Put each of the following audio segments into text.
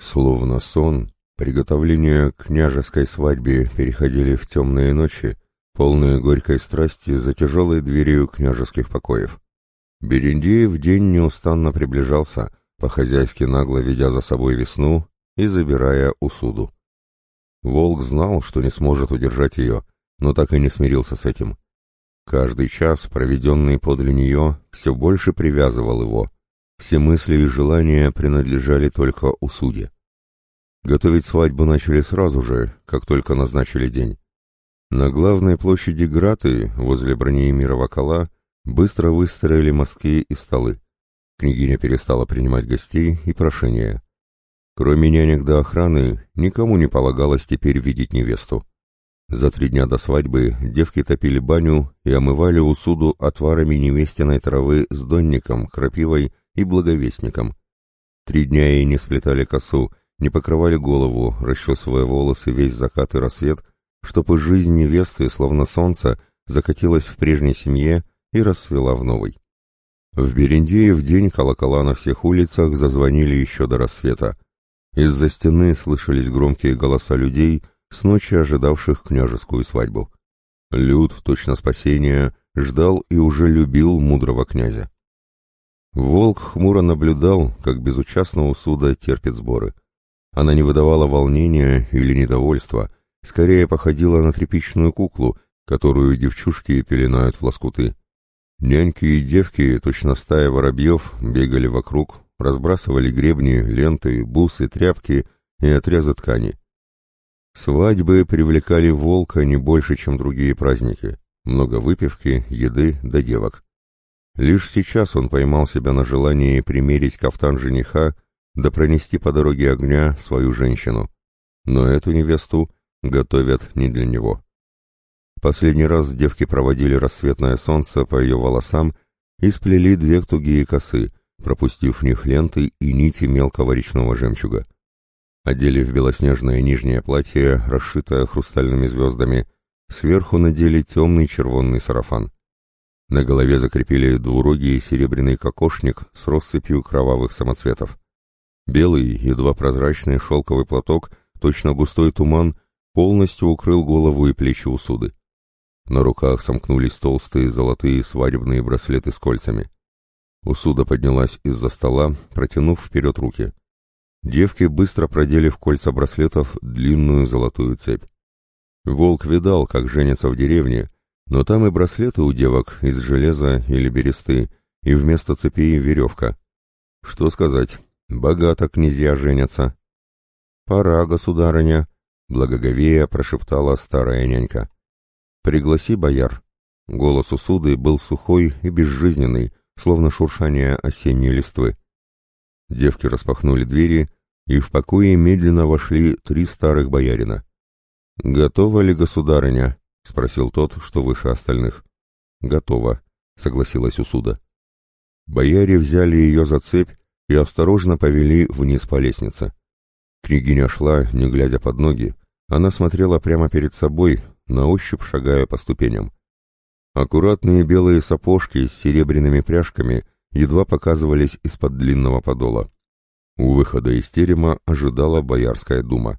Словно сон, приготовления к княжеской свадьбе переходили в темные ночи, полные горькой страсти за тяжелой дверью княжеских покоев. Берендеев день неустанно приближался, по-хозяйски нагло ведя за собой весну и забирая усуду. Волк знал, что не сможет удержать ее, но так и не смирился с этим. Каждый час, проведенный подле нее, все больше привязывал его. Все мысли и желания принадлежали только усуде. Готовить свадьбу начали сразу же, как только назначили день. На главной площади Граты, возле Бронеемирова кола, быстро выстроили мостки и столы. Княгиня перестала принимать гостей и прошения. Кроме нянек до охраны, никому не полагалось теперь видеть невесту. За три дня до свадьбы девки топили баню и омывали усуду отварами невестиной травы с донником, крапивой и благовестником. Три дня ей не сплетали косу, не покрывали голову, расчесывая волосы весь закат и рассвет, чтобы жизнь невесты, словно солнце, закатилась в прежней семье и расцвела в новой. В Берендее в день колокола на всех улицах зазвонили еще до рассвета. Из-за стены слышались громкие голоса людей, с ночи ожидавших княжескую свадьбу. Люд, точно спасения, ждал и уже любил мудрого князя. Волк хмуро наблюдал, как безучастно усуда терпит сборы. Она не выдавала волнения или недовольства, скорее походила на тряпичную куклу, которую девчушки пеленают в лоскуты. Няньки и девки, точно стая воробьев, бегали вокруг, разбрасывали гребни, ленты, бусы, тряпки и отрезы ткани. Свадьбы привлекали волка не больше, чем другие праздники. Много выпивки, еды да девок. Лишь сейчас он поймал себя на желании примерить кафтан жениха да пронести по дороге огня свою женщину. Но эту невесту готовят не для него. Последний раз девки проводили рассветное солнце по ее волосам и сплели две тугие косы, пропустив в них ленты и нити мелкого речного жемчуга. Одели в белоснежное нижнее платье, расшитое хрустальными звездами, сверху надели темный червонный сарафан. На голове закрепили двурогий серебряный кокошник с россыпью кровавых самоцветов. Белый, едва прозрачный шелковый платок, точно густой туман, полностью укрыл голову и плечи усуды. На руках сомкнулись толстые золотые свадебные браслеты с кольцами. Усуда поднялась из-за стола, протянув вперед руки. Девки быстро продели в кольца браслетов длинную золотую цепь. Волк видал, как женятся в деревне, но там и браслеты у девок из железа или бересты, и вместо цепей веревка. Что сказать, богато князья женятся. «Пора, государыня», — благоговея прошептала старая нянька. «Пригласи бояр». Голос у суды был сухой и безжизненный, словно шуршание осенней листвы. Девки распахнули двери, и в покое медленно вошли три старых боярина. «Готова ли государыня?» — спросил тот, что выше остальных. «Готова», — согласилась Усуда. Бояре взяли ее за цепь и осторожно повели вниз по лестнице. Княгиня шла, не глядя под ноги. Она смотрела прямо перед собой, на ощупь шагая по ступеням. Аккуратные белые сапожки с серебряными пряжками едва показывались из-под длинного подола. У выхода из терема ожидала Боярская дума.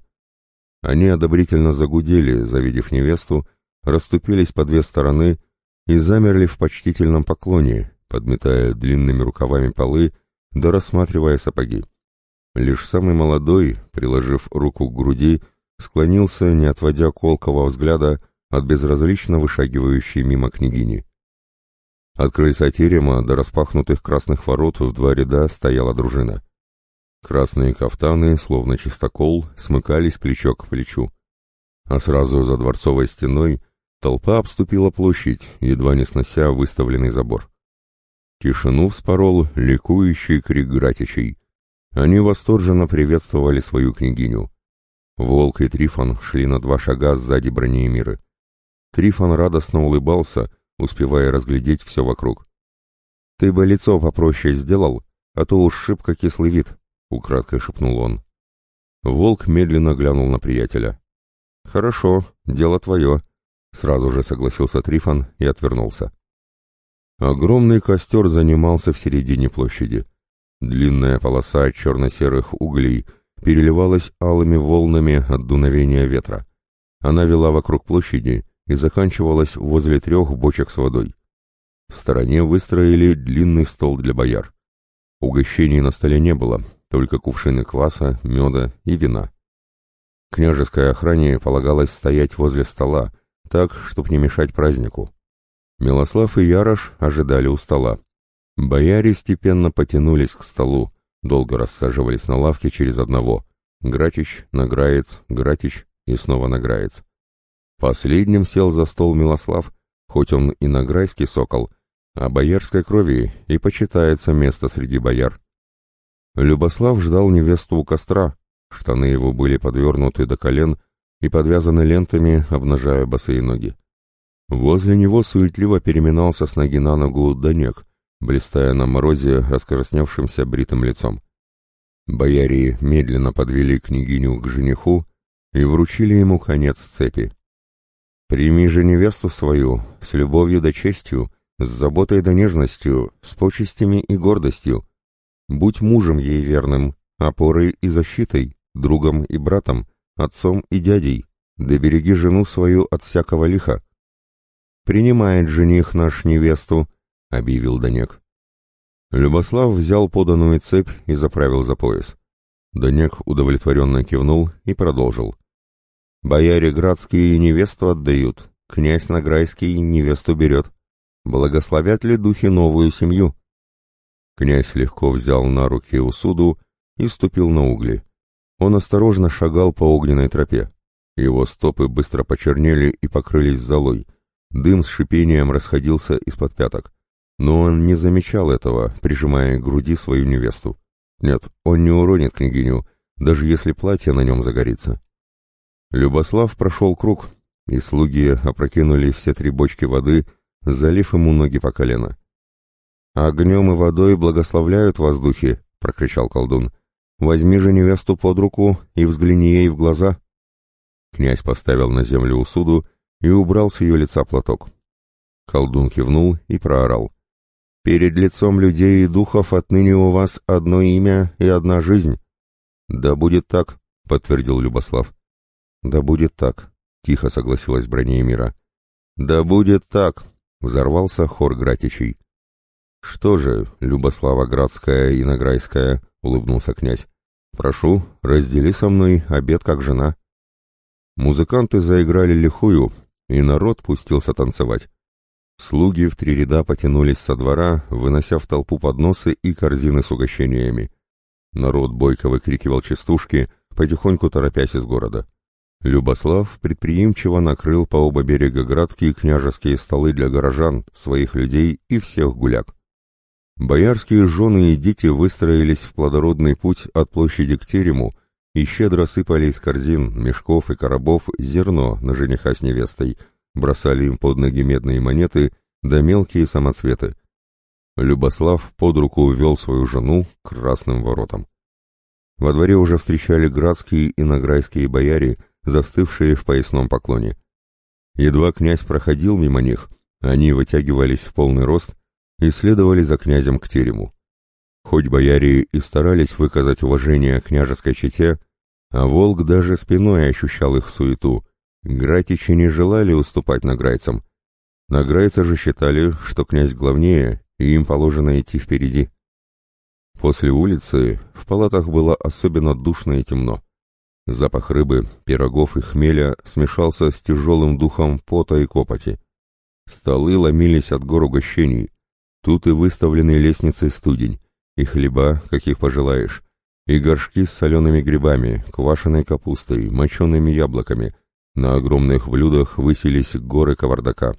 Они одобрительно загудели, завидев невесту, расступились по две стороны и замерли в почтительном поклоне, подметая длинными рукавами полы, да рассматривая сапоги. Лишь самый молодой, приложив руку к груди, склонился, не отводя колкого взгляда от безразлично вышагивающей мимо княгини. От крыльца терема до распахнутых красных ворот в два ряда стояла дружина. Красные кафтаны, словно чистокол, смыкались плечо к плечу. А сразу за дворцовой стеной толпа обступила площадь, едва не снося выставленный забор. Тишину вспорол ликующий крик гратичей. Они восторженно приветствовали свою княгиню. Волк и Трифон шли на два шага сзади бронеемиры. Трифон радостно улыбался, успевая разглядеть все вокруг. «Ты бы лицо попроще сделал, а то уж шибко кислый вид», — украдкой шепнул он. Волк медленно глянул на приятеля. «Хорошо, дело твое», — сразу же согласился Трифон и отвернулся. Огромный костер занимался в середине площади. Длинная полоса черно-серых углей переливалась алыми волнами от дуновения ветра. Она вела вокруг площади и заканчивалась возле трех бочек с водой. В стороне выстроили длинный стол для бояр. Угощений на столе не было, только кувшины кваса, меда и вина. Княжеской охране полагалось стоять возле стола, так, чтоб не мешать празднику. Милослав и Ярош ожидали у стола. Бояре степенно потянулись к столу, долго рассаживались на лавке через одного. Гратич, Награец, Гратич и снова Награец. Последним сел за стол Милослав, хоть он и награйский сокол, а боярской крови и почитается место среди бояр. Любослав ждал невесту у костра, штаны его были подвернуты до колен и подвязаны лентами, обнажая босые ноги. Возле него суетливо переминался с ноги на ногу Данек, блистая на морозе раскоростневшимся бритым лицом. Бояре медленно подвели княгиню к жениху и вручили ему конец цепи. «Прими же невесту свою с любовью да честью, с заботой да нежностью, с почестями и гордостью. Будь мужем ей верным, опорой и защитой, другом и братом, отцом и дядей, да береги жену свою от всякого лиха». «Принимает жених наш невесту», — объявил Данек. Любослав взял поданную цепь и заправил за пояс. Данек удовлетворенно кивнул и продолжил. «Бояре градские невесту отдают, князь Награйский невесту берет. Благословят ли духи новую семью?» Князь легко взял на руки усуду и ступил на угли. Он осторожно шагал по огненной тропе. Его стопы быстро почернели и покрылись золой. Дым с шипением расходился из-под пяток. Но он не замечал этого, прижимая к груди свою невесту. Нет, он не уронит княгиню, даже если платье на нем загорится. Любослав прошел круг, и слуги опрокинули все три бочки воды, залив ему ноги по колено. «Огнем и водой благословляют воздухи», — прокричал колдун. «Возьми же невесту под руку и взгляни ей в глаза». Князь поставил на землю усуду и убрал с ее лица платок. Колдун кивнул и проорал. Перед лицом людей и духов отныне у вас одно имя и одна жизнь. Да будет так, подтвердил Любослав. Да будет так, тихо согласилась Бронеемира. Да будет так, взорвался хор Гратичей. Что же, Любослава Градская и Награйская, улыбнулся князь. Прошу, раздели со мной обед как жена. Музыканты заиграли лихую, и народ пустился танцевать. Слуги в три ряда потянулись со двора, вынося в толпу подносы и корзины с угощениями. Народ бойко выкрикивал частушки, потихоньку торопясь из города. Любослав предприимчиво накрыл по оба берега градки княжеские столы для горожан, своих людей и всех гуляк. Боярские жены и дети выстроились в плодородный путь от площади к терему и щедро сыпали из корзин, мешков и коробов зерно на жениха с невестой — бросали им под ноги медные монеты да мелкие самоцветы. Любослав под руку увел свою жену к красным воротам. Во дворе уже встречали градские и награйские бояре, застывшие в поясном поклоне. Едва князь проходил мимо них, они вытягивались в полный рост и следовали за князем к терему. Хоть бояре и старались выказать уважение княжеской чете, а волк даже спиной ощущал их суету, Гратичи не желали уступать награйцам. Награйцы же считали, что князь главнее, и им положено идти впереди. После улицы в палатах было особенно душно и темно. Запах рыбы, пирогов и хмеля смешался с тяжелым духом пота и копоти. Столы ломились от гор угощений. Тут и выставлены лестницы студень, и хлеба, каких пожелаешь, и горшки с солеными грибами, квашеной капустой, мочеными яблоками, на огромных блюдах высились горы кавардака.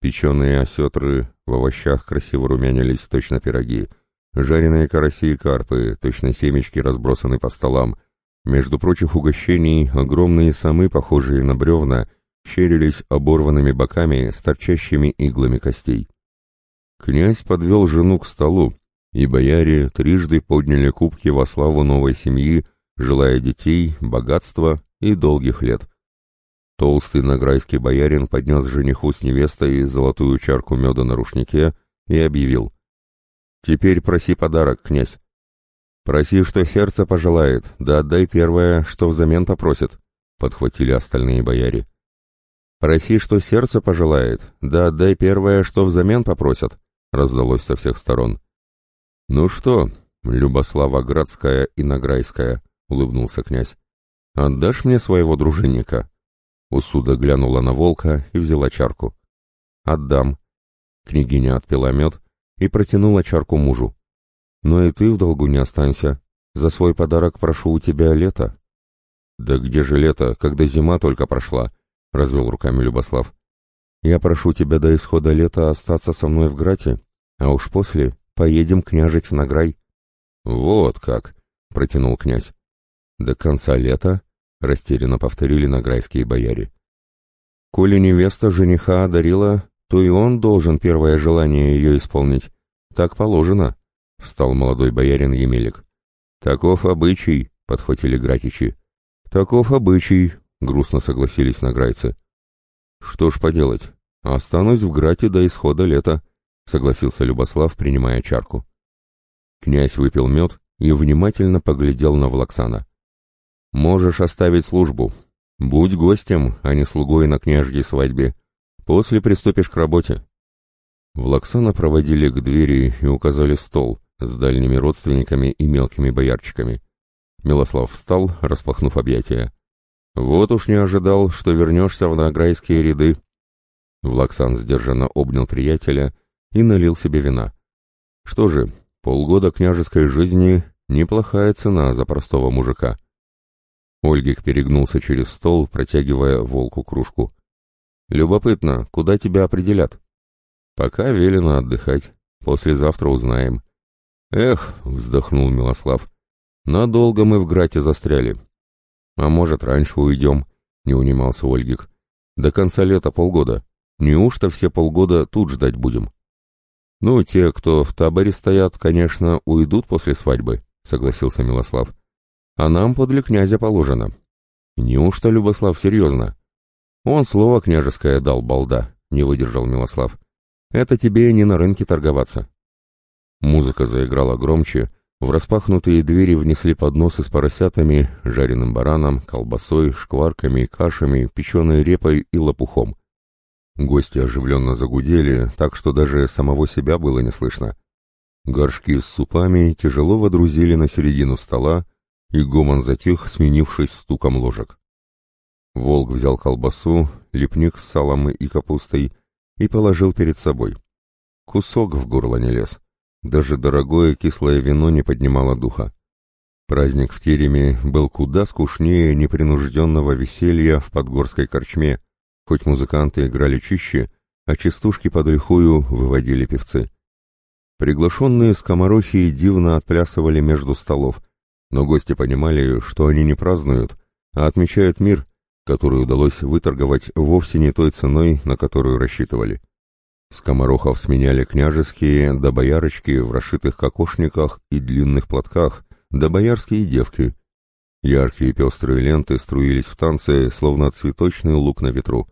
Печеные осетры в овощах красиво румянились точно пироги. Жареные караси и карпы, точно семечки разбросаны по столам. Между прочих угощений огромные самы, похожие на бревна, щерились оборванными боками с торчащими иглами костей. Князь подвел жену к столу, и бояре трижды подняли кубки во славу новой семьи, желая детей, богатства и долгих лет. Толстый награйский боярин поднес жениху с невестой золотую чарку меда на рушнике и объявил. «Теперь проси подарок, князь». Проси, что сердце пожелает, да отдай первое, что взамен попросит, подхватили остальные бояре. Проси, что сердце пожелает, да отдай первое, что взамен попросят, раздалось со всех сторон. Ну что, Любослава Градская и Награйская, улыбнулся князь. Отдашь мне своего дружинника? Усуда глянула на волка и взяла чарку. Отдам. Княгиня отпила мед и протянула чарку мужу. Но и ты в долгу не останься. За свой подарок прошу у тебя лето. Да где же лето, когда зима только прошла? Развел руками Любослав. Я прошу тебя до исхода лета остаться со мной в Грате, а уж после поедем княжить в Награй. Вот как, протянул князь. До конца лета, растерянно повторили награйские бояре. Коли невеста жениха одарила, то и он должен первое желание ее исполнить. Так положено, — встал молодой боярин Емелик. «Таков обычай», — подхватили гратичи. «Таков обычай», — грустно согласились награйцы. «Что ж поделать, останусь в Грате до исхода лета», — согласился Любослав, принимая чарку. Князь выпил мед и внимательно поглядел на Влаксана. «Можешь оставить службу. Будь гостем, а не слугой на княжьей свадьбе. После приступишь к работе». Влаксана проводили к двери и указали стол с дальними родственниками и мелкими боярчиками. Милослав встал, распахнув объятия. «Вот уж не ожидал, что вернешься в награйские ряды». Влаксан сдержанно обнял приятеля и налил себе вина. «Что же, полгода княжеской жизни — неплохая цена за простого мужика». Ольгик перегнулся через стол, протягивая волку кружку. «Любопытно, куда тебя определят?» «Пока велено отдыхать. Послезавтра узнаем». «Эх», — вздохнул Милослав, — «надолго мы в Грате застряли». «А может, раньше уйдем?» — не унимался Ольгик. «До конца лета полгода. Неужто все полгода тут ждать будем?» «Ну, те, кто в таборе стоят, конечно, уйдут после свадьбы», — согласился Милослав. А нам подле князя положено. Неужто Любослав серьезно? Он слово княжеское дал, балда, не выдержал Милослав. Это тебе не на рынке торговаться. Музыка заиграла громче, в распахнутые двери внесли подносы с поросятами, жареным бараном, колбасой, шкварками, кашами, печеной репой и лопухом. Гости оживленно загудели, так что даже самого себя было не слышно. Горшки с супами тяжело водрузили на середину стола, и гомон затих, сменившись стуком ложек. Волк взял колбасу, лепник с салом и капустой и положил перед собой. Кусок в горло не лез. Даже дорогое кислое вино не поднимало духа. Праздник в тереме был куда скучнее непринужденного веселья в подгорской корчме, хоть музыканты играли чище, а частушки под лихую выводили певцы. Приглашенные скоморохи дивно отплясывали между столов — но гости понимали, что они не празднуют, а отмечают мир, который удалось выторговать вовсе не той ценой, на которую рассчитывали. Скоморохов сменяли княжеские, да боярочки в расшитых кокошниках и длинных платках, да боярские девки. Яркие пестрые ленты струились в танце, словно цветочный лук на ветру.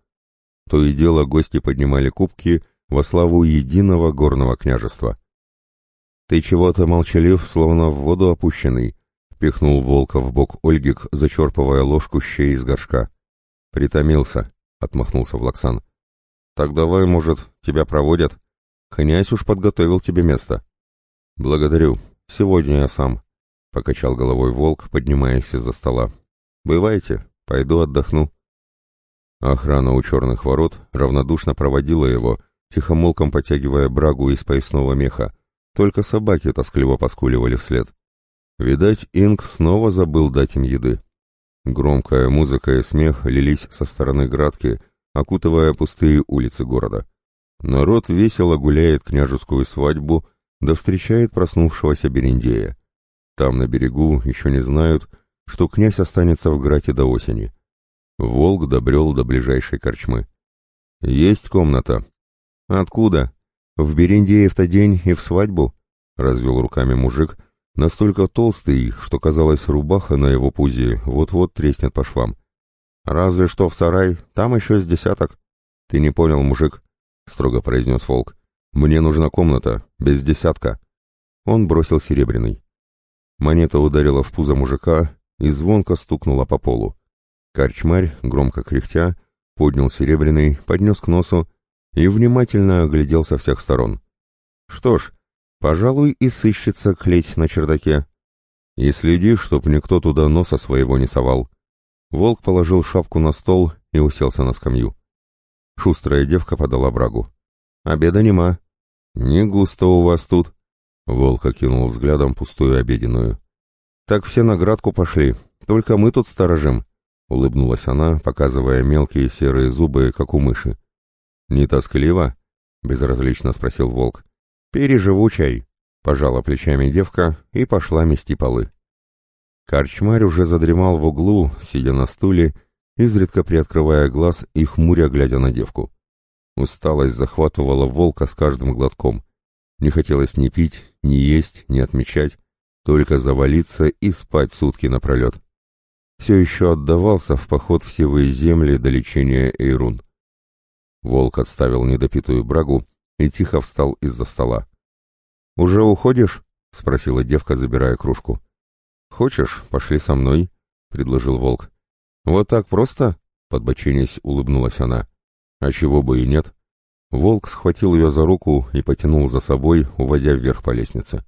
То и дело гости поднимали кубки во славу единого горного княжества. «Ты чего-то молчалив, словно в воду опущенный», пихнул волка в бок Ольгик, зачерпывая ложку щей из горшка. «Притомился», — отмахнулся Влаксан. «Так давай, может, тебя проводят? Князь уж подготовил тебе место». «Благодарю. Сегодня я сам», — покачал головой волк, поднимаясь из-за стола. «Бывайте, пойду отдохну». Охрана у черных ворот равнодушно проводила его, тихомолком потягивая брагу из поясного меха. Только собаки тоскливо поскуливали вслед. Видать, Инг снова забыл дать им еды. Громкая музыка и смех лились со стороны Градки, окутывая пустые улицы города. Народ весело гуляет княжескую свадьбу, да встречает проснувшегося Берендея. Там, на берегу, еще не знают, что князь останется в Грате до осени. Волк добрел до ближайшей корчмы. «Есть комната». «Откуда?» «В Берендеев-то день и в свадьбу?» — развел руками мужик — Настолько толстый, что казалось, рубаха на его пузе вот-вот треснет по швам. «Разве что в сарай, там еще с десяток». «Ты не понял, мужик», — строго произнес Волк. «Мне нужна комната, без десятка». Он бросил серебряный. Монета ударила в пузо мужика и звонко стукнула по полу. Корчмарь, громко кряхтя, поднял серебряный, поднес к носу и внимательно оглядел со всех сторон. Что ж, пожалуй, и сыщется клеть на чердаке. И следи, чтоб никто туда носа своего не совал. Волк положил шапку на стол и уселся на скамью. Шустрая девка подала брагу. «Обеда нема». «Не густо у вас тут», — Волк окинул взглядом пустую обеденную. «Так все на градку пошли, только мы тут сторожим», — улыбнулась она, показывая мелкие серые зубы, как у мыши. «Не тоскливо?» — безразлично спросил Волк. «Переживу чай», — пожала плечами девка и пошла мести полы. Корчмарь уже задремал в углу, сидя на стуле, изредка приоткрывая глаз и хмуря, глядя на девку. Усталость захватывала волка с каждым глотком. Не хотелось ни пить, ни есть, ни отмечать, только завалиться и спать сутки напролет. Все еще отдавался в поход в севые земли до лечения Эйрун. Волк отставил недопитую брагу и тихо встал из-за стола. «Уже уходишь?» — спросила девка, забирая кружку. «Хочешь, пошли со мной?» — предложил волк. «Вот так просто?» — подбоченясь, улыбнулась она. «А чего бы и нет?» Волк схватил ее за руку и потянул за собой, уводя вверх по лестнице.